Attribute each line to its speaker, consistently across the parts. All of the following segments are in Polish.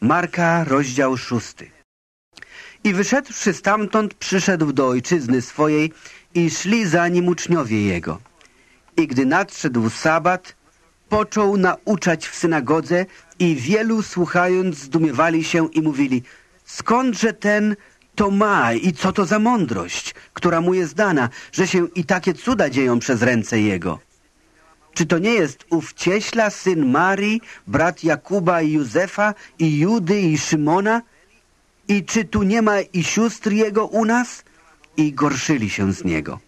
Speaker 1: Marka, rozdział szósty. I wyszedłszy stamtąd, przyszedł do ojczyzny swojej i szli za nim uczniowie jego. I gdy nadszedł sabat, począł nauczać w synagodze i wielu słuchając zdumiewali się i mówili skądże ten to ma i co to za mądrość, która mu jest dana, że się i takie cuda dzieją przez ręce jego. Czy to nie jest ów cieśla, syn Marii, brat Jakuba i Józefa, i Judy i Szymona? I czy tu nie ma i sióstr jego u nas? I gorszyli się z niego.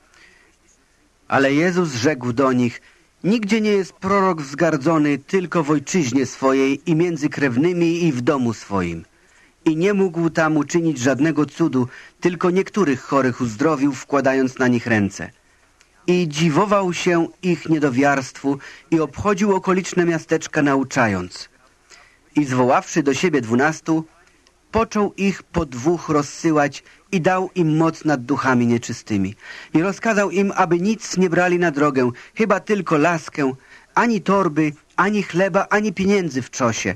Speaker 1: Ale Jezus rzekł do nich, nigdzie nie jest prorok wzgardzony tylko w ojczyźnie swojej i między krewnymi i w domu swoim. I nie mógł tam uczynić żadnego cudu, tylko niektórych chorych uzdrowił, wkładając na nich ręce. I dziwował się ich niedowiarstwu i obchodził okoliczne miasteczka nauczając. I zwoławszy do siebie dwunastu, począł ich po dwóch rozsyłać i dał im moc nad duchami nieczystymi. I rozkazał im, aby nic nie brali na drogę, chyba tylko laskę, ani torby, ani chleba, ani pieniędzy w czosie,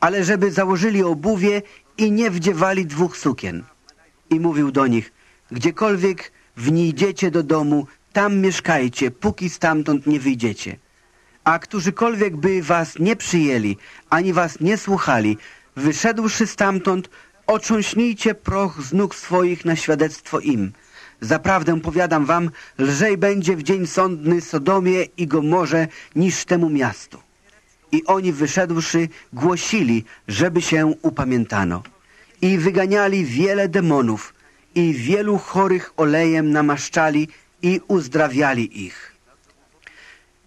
Speaker 1: ale żeby założyli obuwie i nie wdziewali dwóch sukien. I mówił do nich, gdziekolwiek wnijdziecie do domu, tam mieszkajcie, póki stamtąd nie wyjdziecie. A którzykolwiek by was nie przyjęli, ani was nie słuchali, wyszedłszy stamtąd, otrząśnijcie proch z nóg swoich na świadectwo im. Zaprawdę powiadam wam, lżej będzie w dzień sądny Sodomie i Gomorze niż temu miastu. I oni wyszedłszy głosili, żeby się upamiętano. I wyganiali wiele demonów i wielu chorych olejem namaszczali i uzdrawiali ich.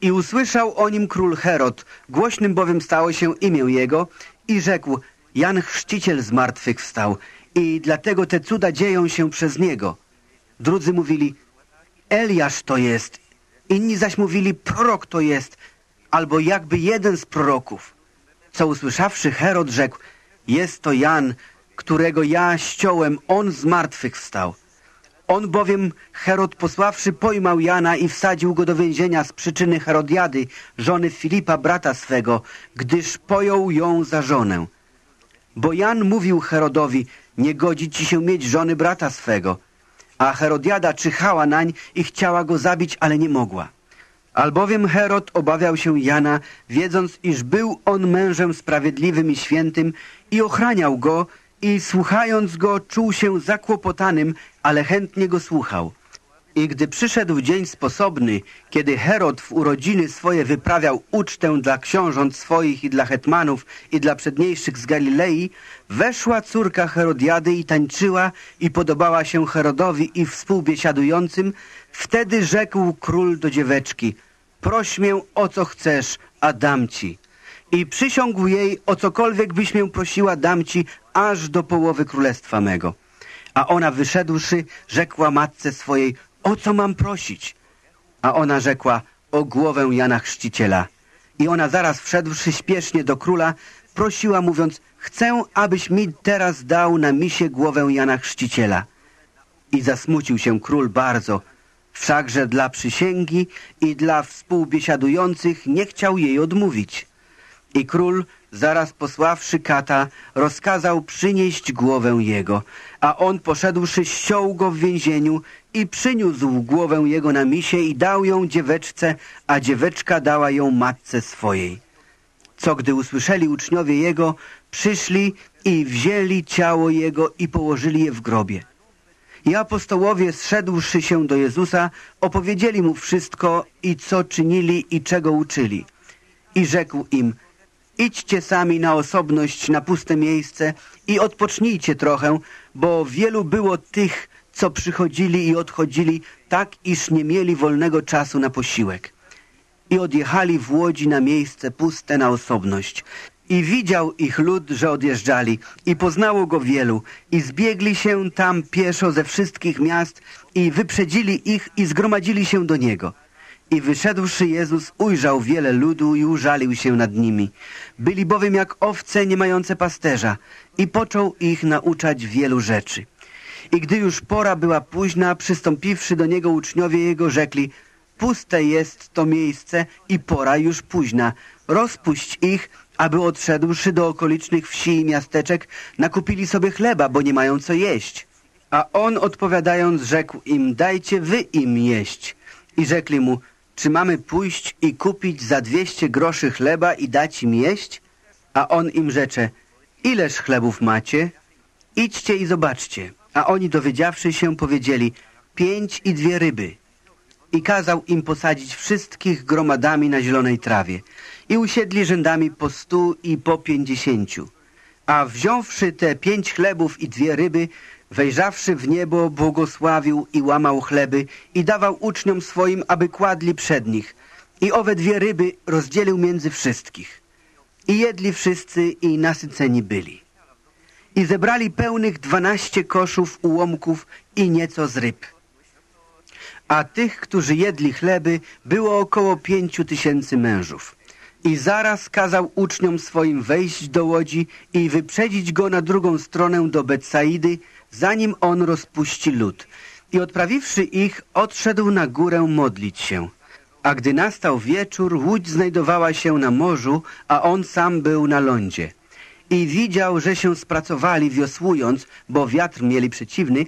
Speaker 1: I usłyszał o nim król Herod, głośnym bowiem stało się imię jego i rzekł, Jan Chrzciciel z martwych wstał i dlatego te cuda dzieją się przez niego. Drudzy mówili, Eliasz to jest, inni zaś mówili, prorok to jest, albo jakby jeden z proroków. Co usłyszawszy Herod rzekł, jest to Jan, którego ja ściąłem, on z martwych wstał. On bowiem, Herod posławszy, pojmał Jana i wsadził go do więzienia z przyczyny Herodiady, żony Filipa, brata swego, gdyż pojął ją za żonę. Bo Jan mówił Herodowi, nie godzi ci się mieć żony brata swego. A Herodiada czyhała nań i chciała go zabić, ale nie mogła. Albowiem Herod obawiał się Jana, wiedząc, iż był on mężem sprawiedliwym i świętym i ochraniał go i słuchając go czuł się zakłopotanym, ale chętnie go słuchał. I gdy przyszedł dzień sposobny, kiedy Herod w urodziny swoje wyprawiał ucztę dla książąt swoich i dla hetmanów i dla przedniejszych z Galilei, weszła córka Herodiady i tańczyła i podobała się Herodowi i współbiesiadującym, wtedy rzekł król do dzieweczki, proś mię o co chcesz, a dam ci. I przysiągł jej, o cokolwiek byś mię prosiła, dam ci, aż do połowy królestwa mego. A ona wyszedłszy, rzekła matce swojej, o co mam prosić? A ona rzekła, o głowę Jana Chrzciciela. I ona zaraz wszedłszy śpiesznie do króla, prosiła mówiąc, chcę, abyś mi teraz dał na misie głowę Jana Chrzciciela. I zasmucił się król bardzo, wszakże dla przysięgi i dla współbiesiadujących nie chciał jej odmówić. I król, zaraz posławszy kata, rozkazał przynieść głowę jego, a on poszedłszy ściął go w więzieniu i przyniósł głowę jego na misie i dał ją dzieweczce, a dzieweczka dała ją matce swojej. Co gdy usłyszeli uczniowie jego, przyszli i wzięli ciało jego i położyli je w grobie. I apostołowie, zszedłszy się do Jezusa, opowiedzieli mu wszystko i co czynili i czego uczyli. I rzekł im, idźcie sami na osobność, na puste miejsce i odpocznijcie trochę, bo wielu było tych, co przychodzili i odchodzili, tak iż nie mieli wolnego czasu na posiłek. I odjechali w łodzi na miejsce puste na osobność. I widział ich lud, że odjeżdżali i poznało go wielu i zbiegli się tam pieszo ze wszystkich miast i wyprzedzili ich i zgromadzili się do niego. I wyszedłszy Jezus ujrzał wiele ludu i użalił się nad nimi. Byli bowiem jak owce nie mające pasterza i począł ich nauczać wielu rzeczy. I gdy już pora była późna, przystąpiwszy do niego uczniowie jego rzekli Puste jest to miejsce i pora już późna. Rozpuść ich, aby odszedłszy do okolicznych wsi i miasteczek, nakupili sobie chleba, bo nie mają co jeść. A on odpowiadając rzekł im, dajcie wy im jeść. I rzekli mu, czy mamy pójść i kupić za dwieście groszy chleba i dać im jeść? A on im rzecze, ileż chlebów macie? Idźcie i zobaczcie. A oni dowiedziawszy się powiedzieli, pięć i dwie ryby. I kazał im posadzić wszystkich gromadami na zielonej trawie. I usiedli rzędami po stu i po pięćdziesięciu. A wziąwszy te pięć chlebów i dwie ryby, wejrzawszy w niebo, błogosławił i łamał chleby i dawał uczniom swoim, aby kładli przed nich. I owe dwie ryby rozdzielił między wszystkich. I jedli wszyscy i nasyceni byli. I zebrali pełnych dwanaście koszów ułomków i nieco z ryb. A tych, którzy jedli chleby, było około pięciu tysięcy mężów. I zaraz kazał uczniom swoim wejść do łodzi i wyprzedzić go na drugą stronę do Betsaidy, zanim on rozpuści lud. I odprawiwszy ich, odszedł na górę modlić się. A gdy nastał wieczór, łódź znajdowała się na morzu, a on sam był na lądzie. I widział, że się spracowali wiosłując, bo wiatr mieli przeciwny,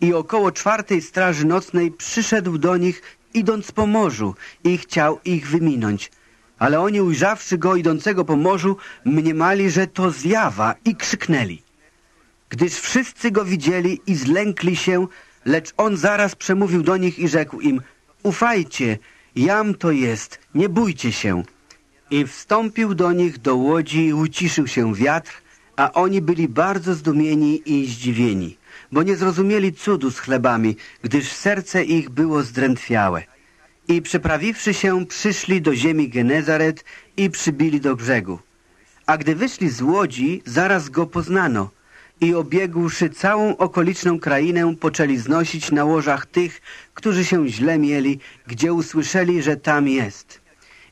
Speaker 1: i około czwartej straży nocnej przyszedł do nich, idąc po morzu i chciał ich wyminąć. Ale oni ujrzawszy go idącego po morzu, mniemali, że to zjawa i krzyknęli. Gdyż wszyscy go widzieli i zlękli się, lecz on zaraz przemówił do nich i rzekł im, ufajcie, jam to jest, nie bójcie się. I wstąpił do nich do łodzi i uciszył się wiatr, a oni byli bardzo zdumieni i zdziwieni, bo nie zrozumieli cudu z chlebami, gdyż serce ich było zdrętwiałe. I przeprawiwszy się, przyszli do ziemi Genezaret i przybili do brzegu. A gdy wyszli z łodzi, zaraz go poznano i obiegłszy całą okoliczną krainę, poczęli znosić na łożach tych, którzy się źle mieli, gdzie usłyszeli, że tam jest.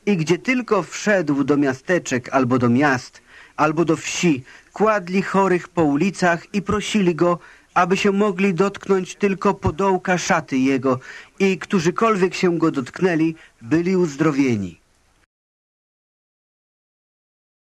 Speaker 1: I gdzie tylko wszedł do miasteczek albo do miast, albo do wsi, kładli chorych po ulicach i prosili go, aby się mogli dotknąć tylko podołka szaty jego i którzykolwiek się go dotknęli, byli uzdrowieni.